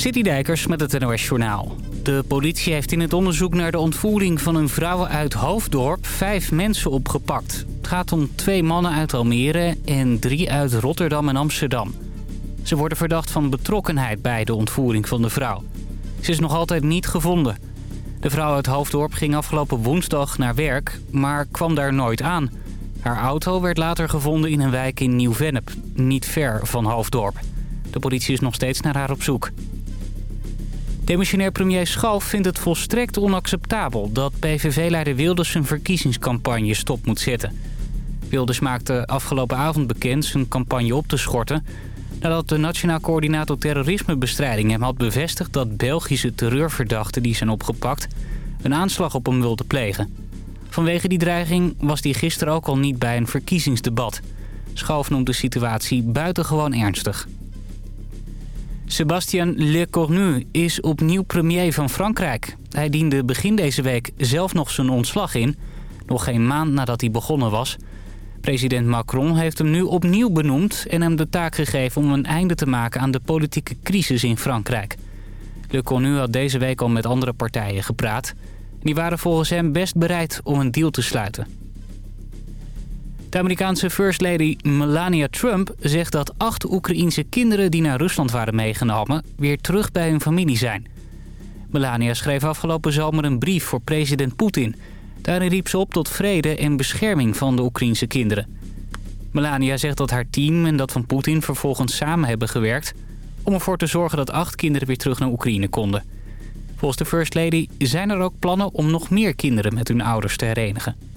Citydijkers met het NOS Journaal. De politie heeft in het onderzoek naar de ontvoering van een vrouw uit Hoofddorp vijf mensen opgepakt. Het gaat om twee mannen uit Almere en drie uit Rotterdam en Amsterdam. Ze worden verdacht van betrokkenheid bij de ontvoering van de vrouw. Ze is nog altijd niet gevonden. De vrouw uit Hoofddorp ging afgelopen woensdag naar werk, maar kwam daar nooit aan. Haar auto werd later gevonden in een wijk in Nieuw-Vennep, niet ver van Hoofddorp. De politie is nog steeds naar haar op zoek. Demissionair premier Schoof vindt het volstrekt onacceptabel... dat PVV-leider Wilders zijn verkiezingscampagne stop moet zetten. Wilders maakte afgelopen avond bekend zijn campagne op te schorten... nadat de Nationaal Coördinator Terrorismebestrijding hem had bevestigd... dat Belgische terreurverdachten die zijn opgepakt een aanslag op hem wilden plegen. Vanwege die dreiging was hij gisteren ook al niet bij een verkiezingsdebat. Schoof noemt de situatie buitengewoon ernstig. Sébastien Lecornu is opnieuw premier van Frankrijk. Hij diende begin deze week zelf nog zijn ontslag in. Nog geen maand nadat hij begonnen was. President Macron heeft hem nu opnieuw benoemd... en hem de taak gegeven om een einde te maken aan de politieke crisis in Frankrijk. Lecornu had deze week al met andere partijen gepraat. Die waren volgens hem best bereid om een deal te sluiten. De Amerikaanse First Lady Melania Trump zegt dat acht Oekraïense kinderen die naar Rusland waren meegenomen weer terug bij hun familie zijn. Melania schreef afgelopen zomer een brief voor president Poetin. Daarin riep ze op tot vrede en bescherming van de Oekraïense kinderen. Melania zegt dat haar team en dat van Poetin vervolgens samen hebben gewerkt... om ervoor te zorgen dat acht kinderen weer terug naar Oekraïne konden. Volgens de First Lady zijn er ook plannen om nog meer kinderen met hun ouders te herenigen.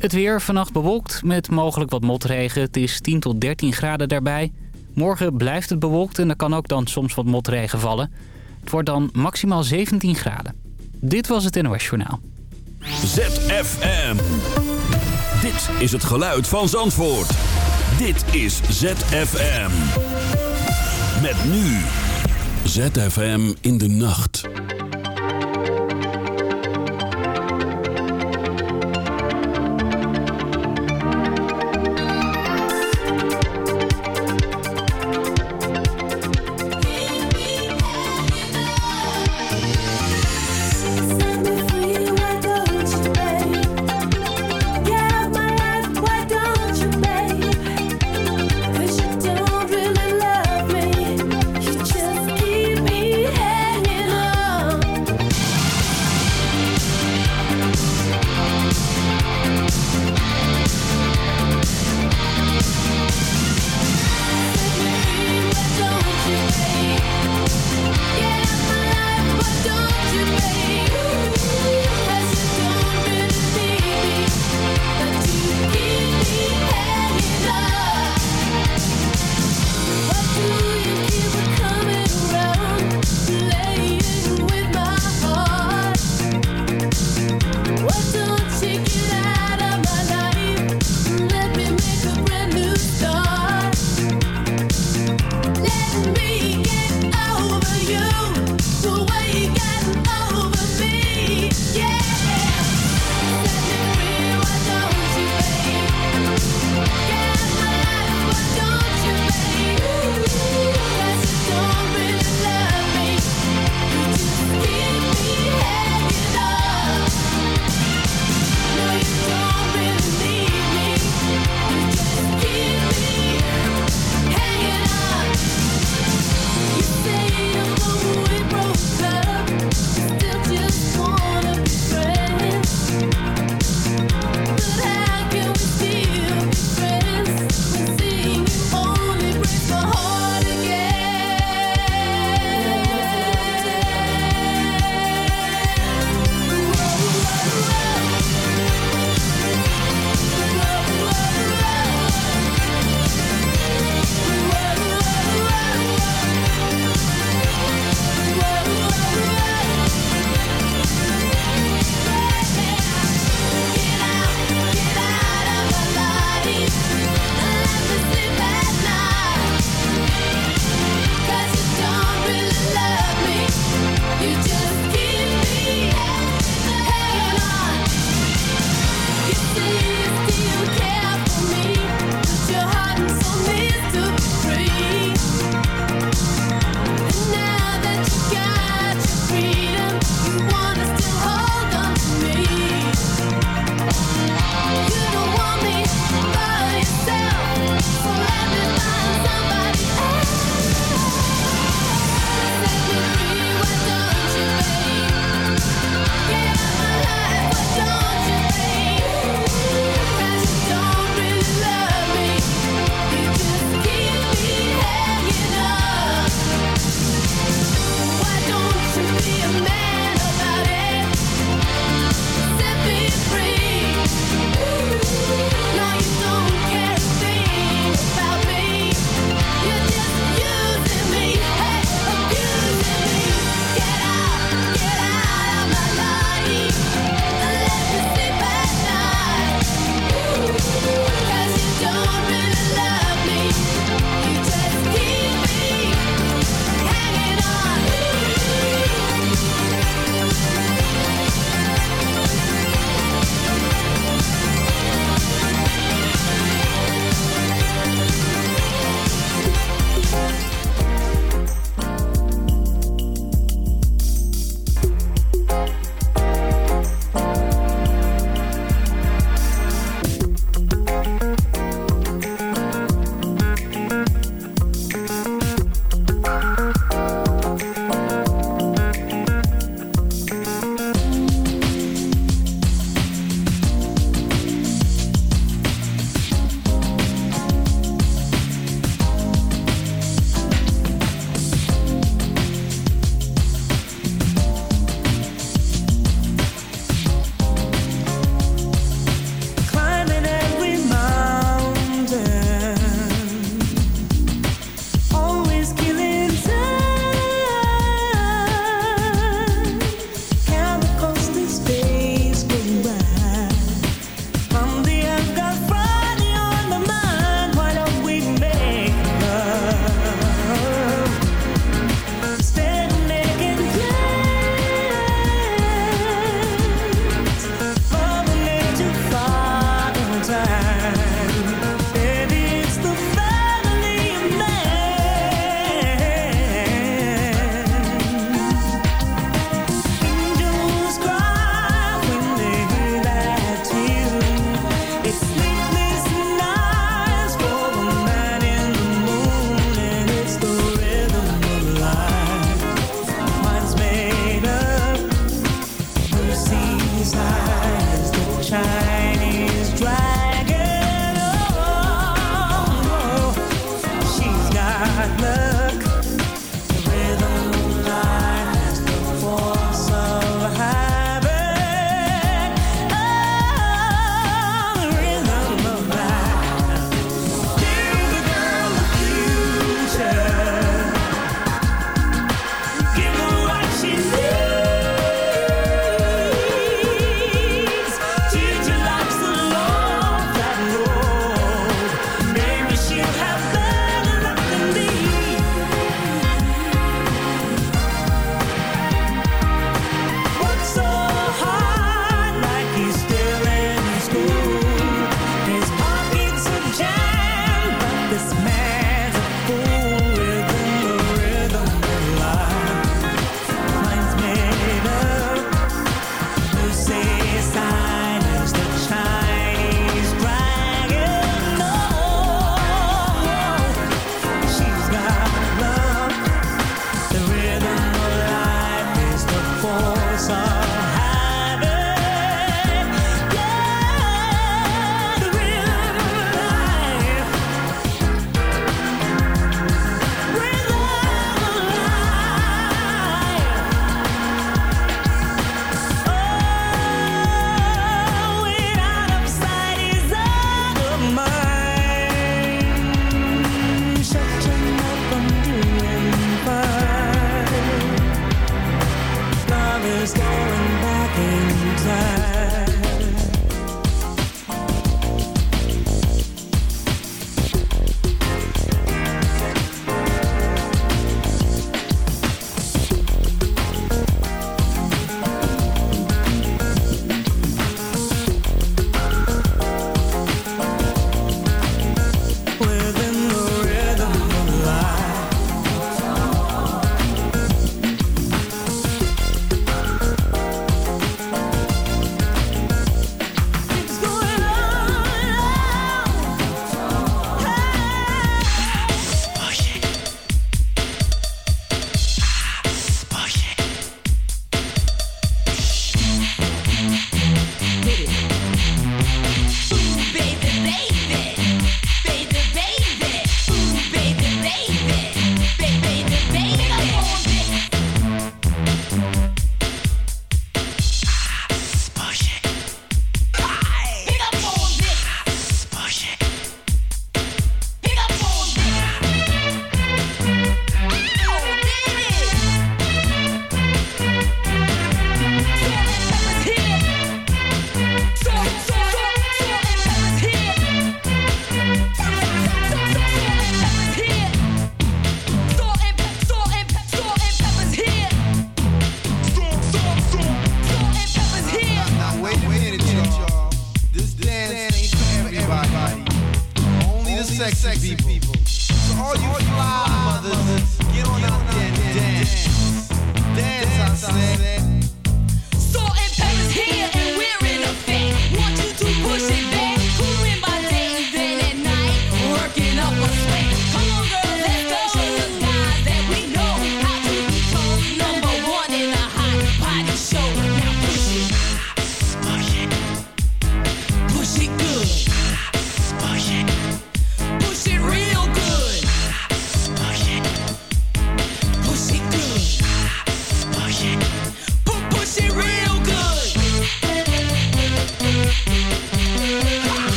Het weer vannacht bewolkt met mogelijk wat motregen. Het is 10 tot 13 graden daarbij. Morgen blijft het bewolkt en er kan ook dan soms wat motregen vallen. Het wordt dan maximaal 17 graden. Dit was het NOS Journaal. ZFM. Dit is het geluid van Zandvoort. Dit is ZFM. Met nu. ZFM in de nacht.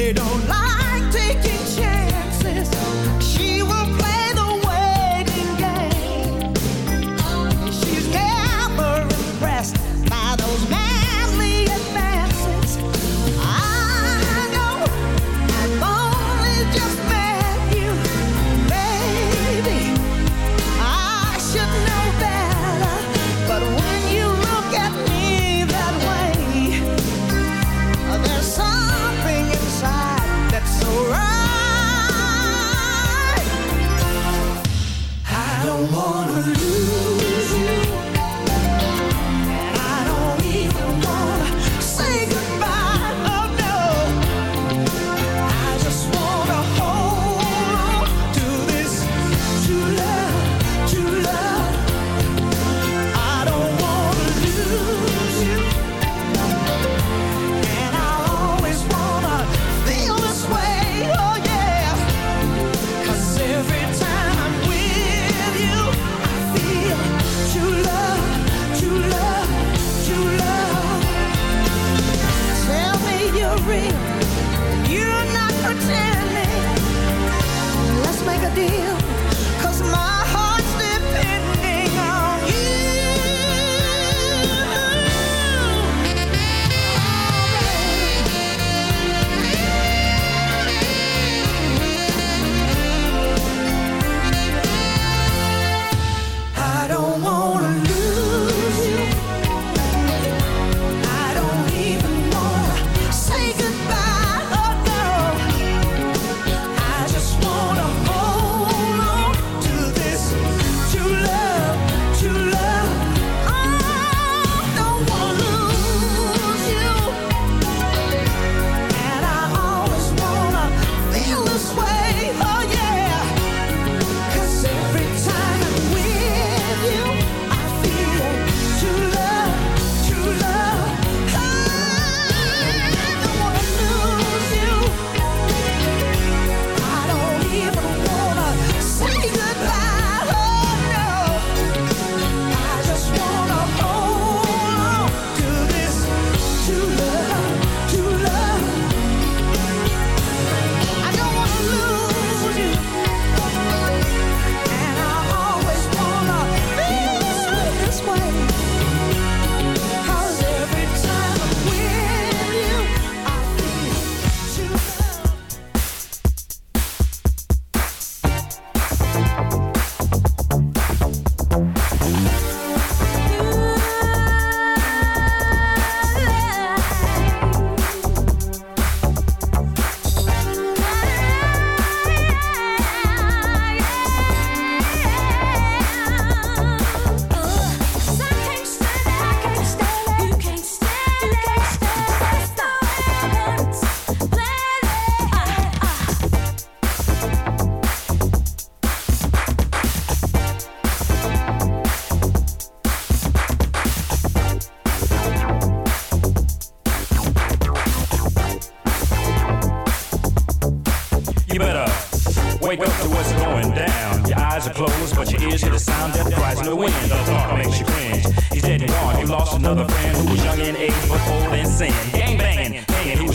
they don't like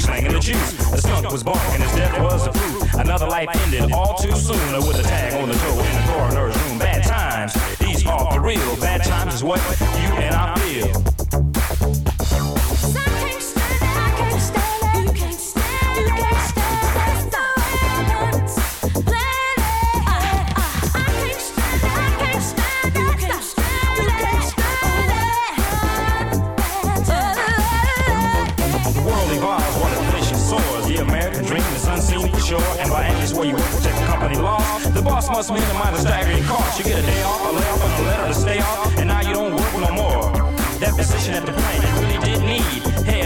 slanging the juice. The skunk was barking, his death was the proof. Another life ended all too soon with a tag on the toe in the coroner's room. Bad times, these are for real. Bad times is what you and I feel. before you protect the company law. The boss must minimize the staggering cost. You get a day off, a layoff, and a letter to stay off, and now you don't work no more. That position at the plant you really did need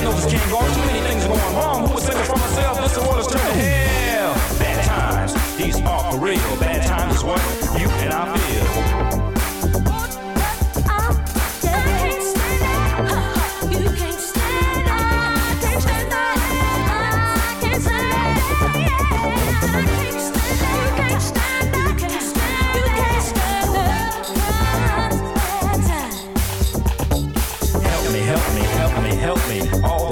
Heaven knows this can't go on. Too many things going wrong. Who was thinking for myself? This world is turning hell. Bad times, these are for real. Bad times is what you and I feel.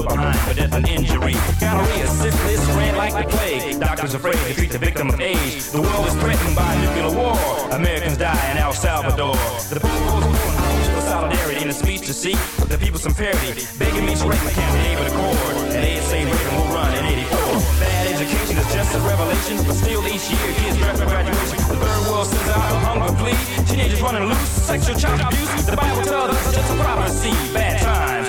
little behind for death and injury. Gonorrhea, syphilis, ran like the plague. Doctors afraid to treat the victim of age. The world is threatened by nuclear war. Americans die in El Salvador. The on for solidarity in a speech to seek the people some parity. Begging me to write my campaign with accord. And they say Reagan will run in 84. Bad education is just a revelation, but still each year kids draft for graduation. The third world sends out a hunger plea. Teenagers running loose, sexual child abuse. The Bible tells us it's just a prophecy. Bad times,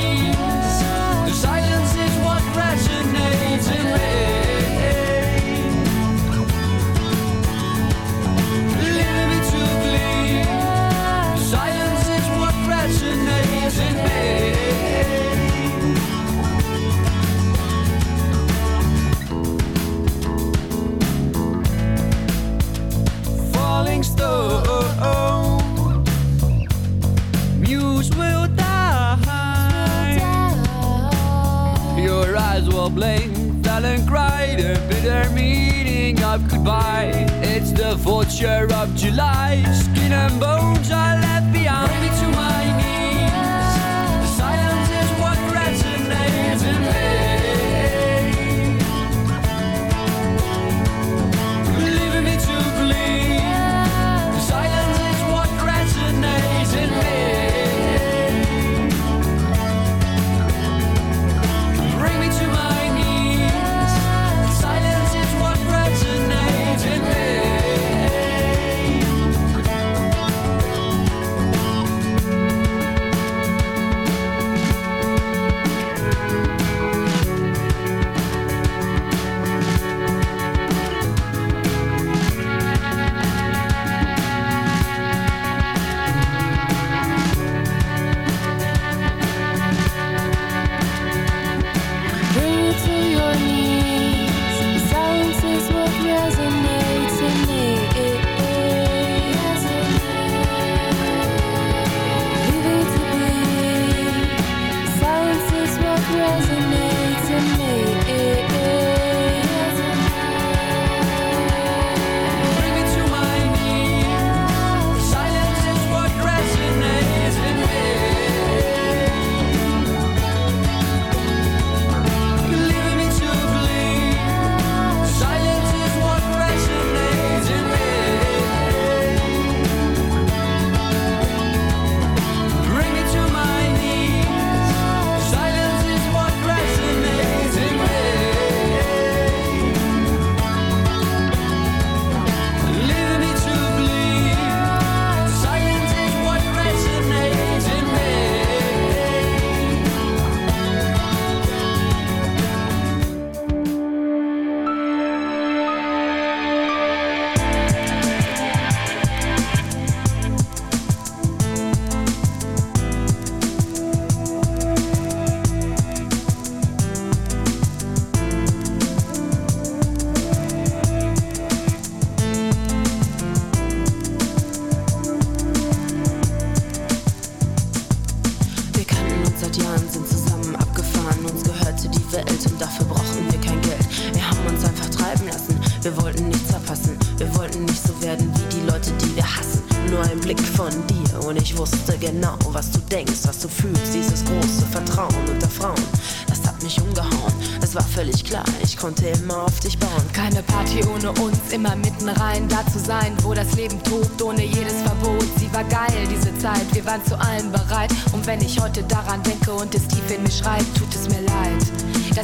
blink, fell and cried a bitter meaning of goodbye. It's the vulture of July, skin and bones are left behind. Bring me to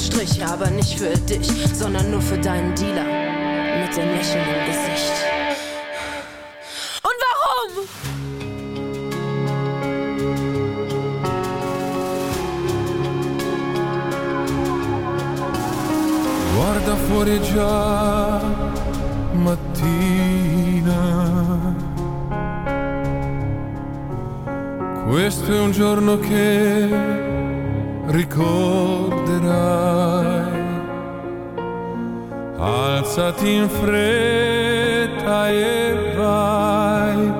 Strich, aber nicht für dich, sondern nur für deinen Dealer mit dem Lächeln im Gesicht. Und warum? Guarda fuori già mattina. Questo è un giorno che ricorderai. Alzati in fretta e vai,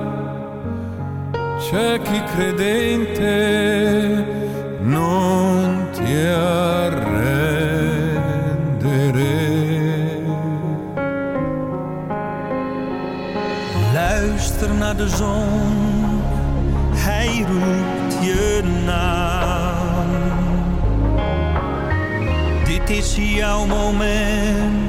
c'è chi credente non ti arrendere. Luister naar de zon. se há é momento.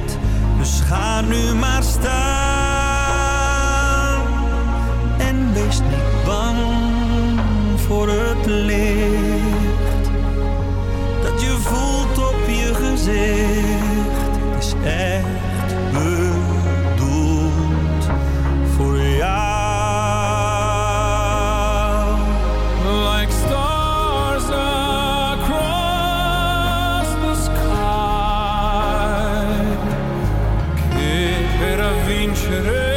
should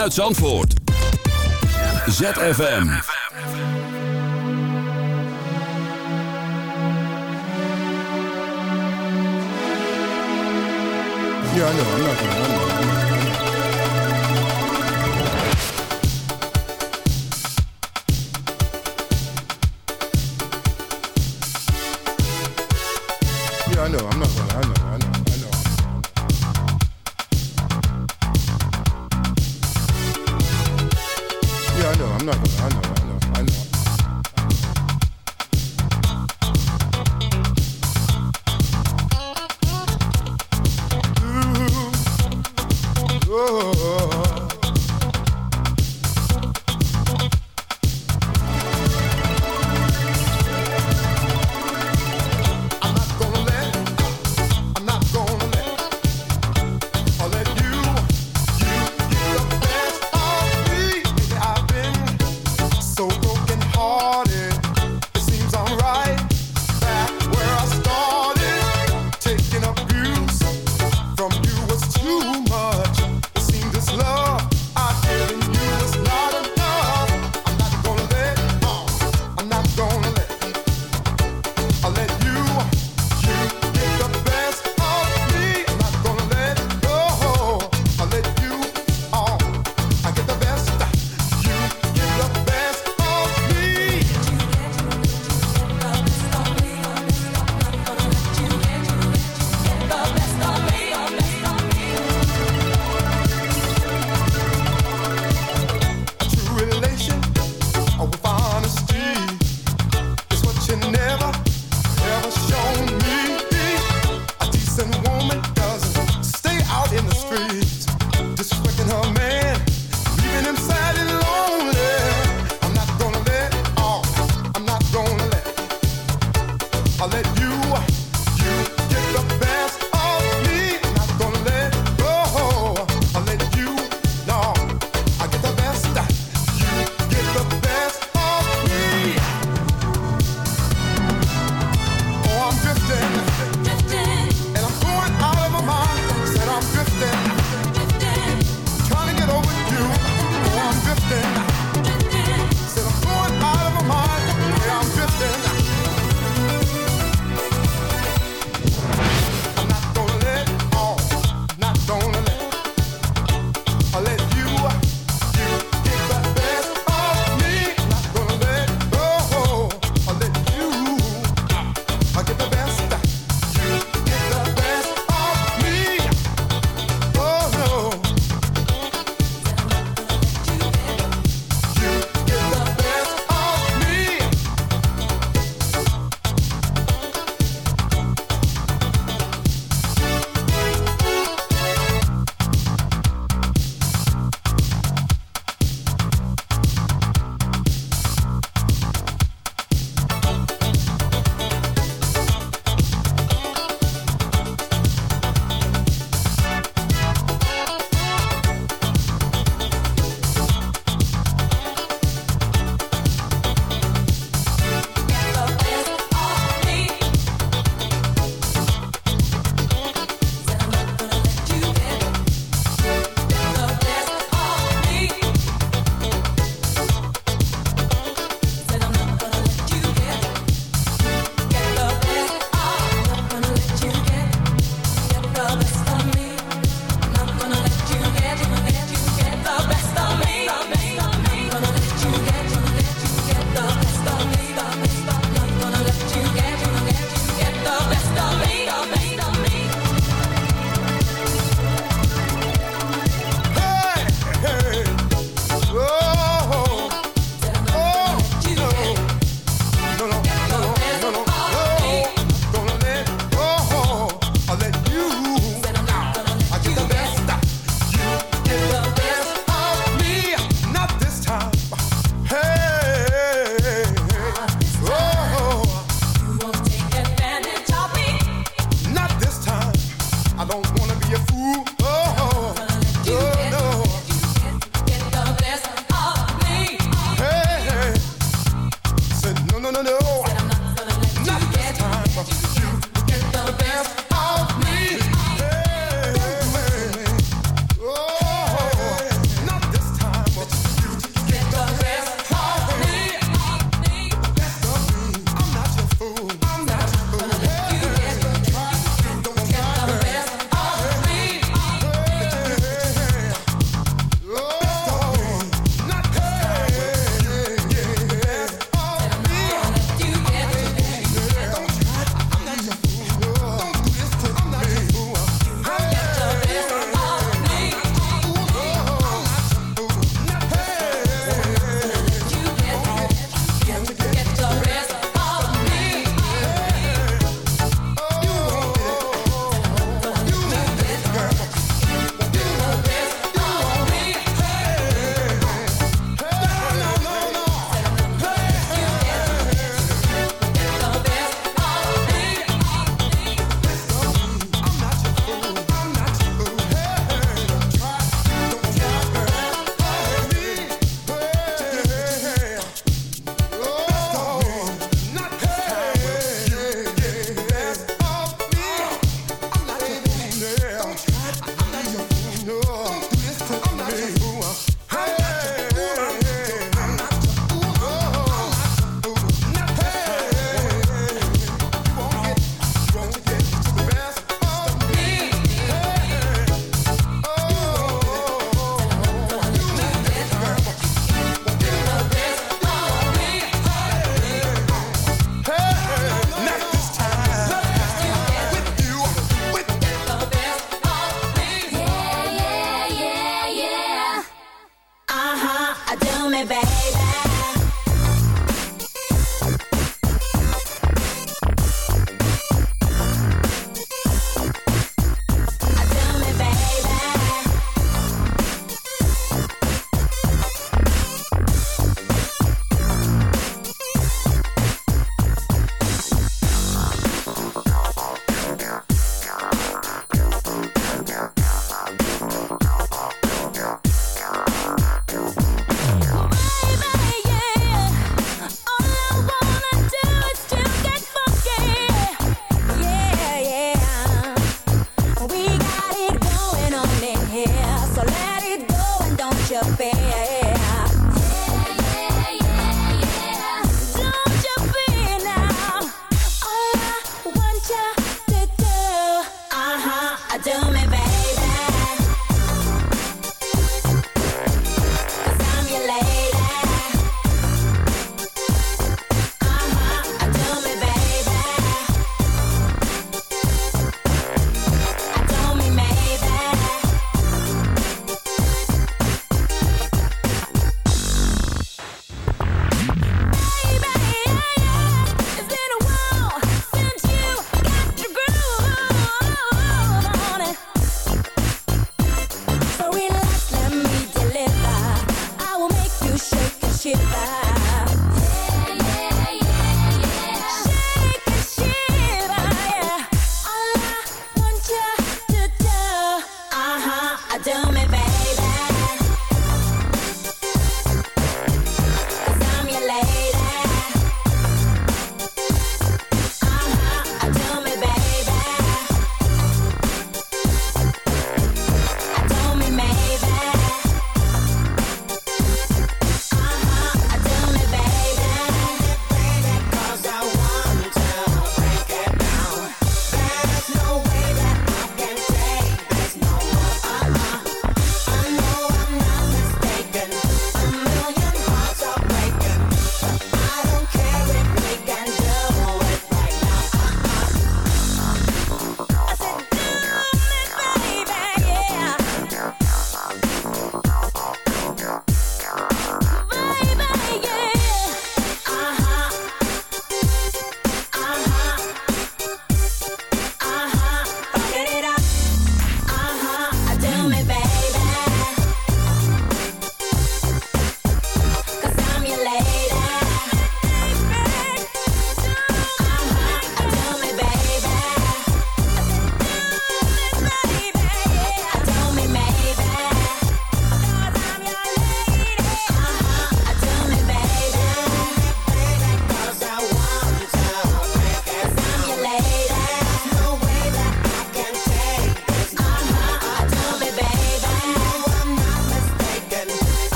uit Zandvoort. ZFM. Yeah, I know.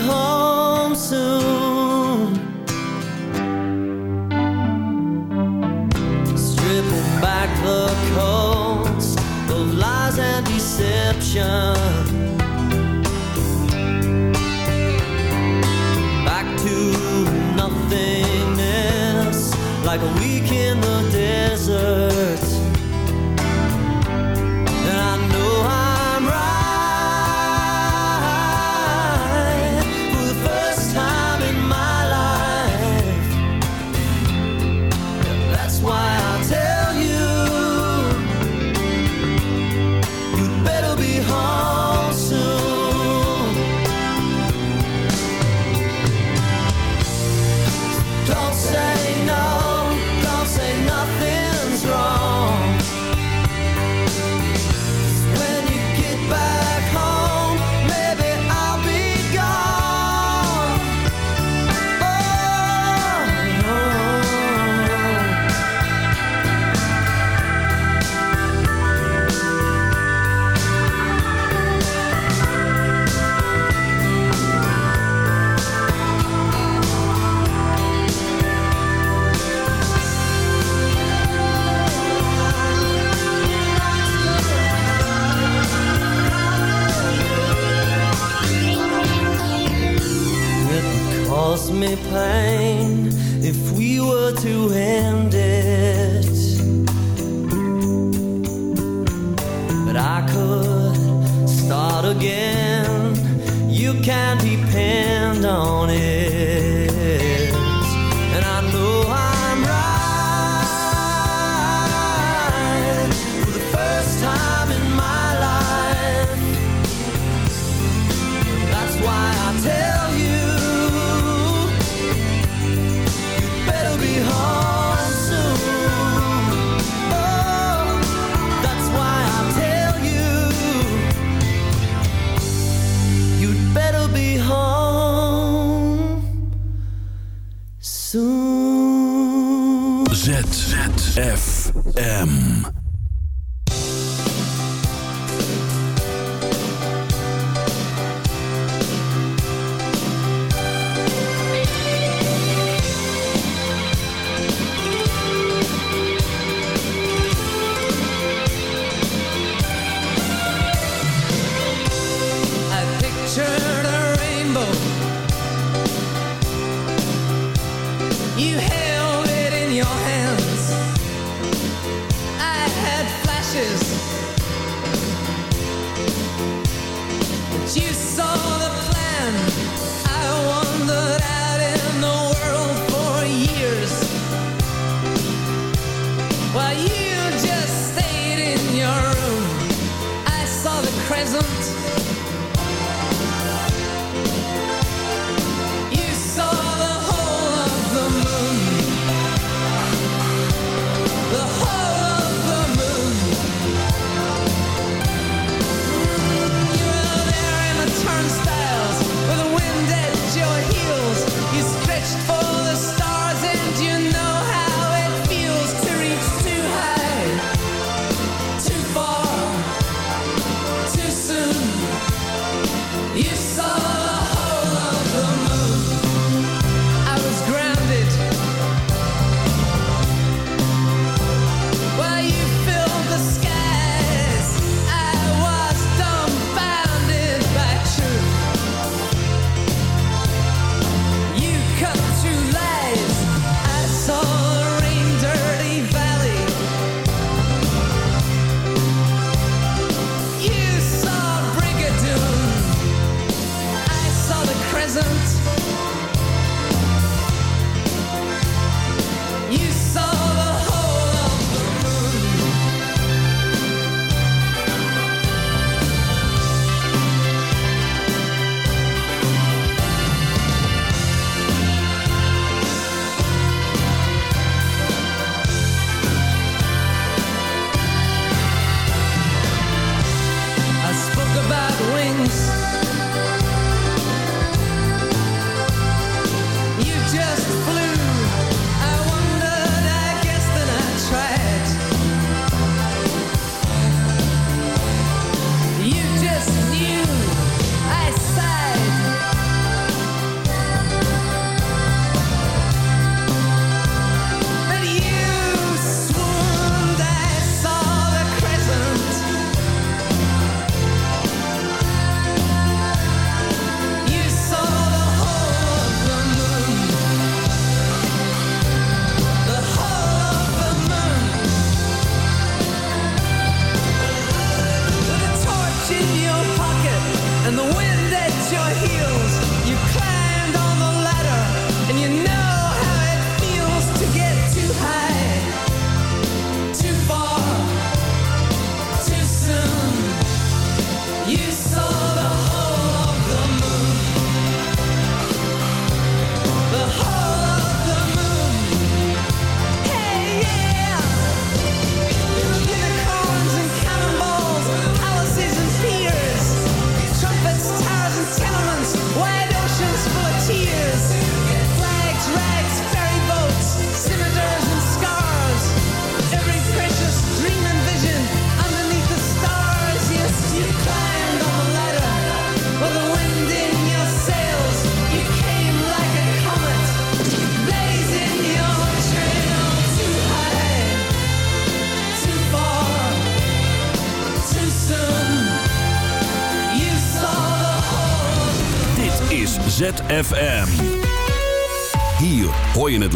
home soon. Stripping back the coats of lies and deception. Back to nothingness, like a week in the desert.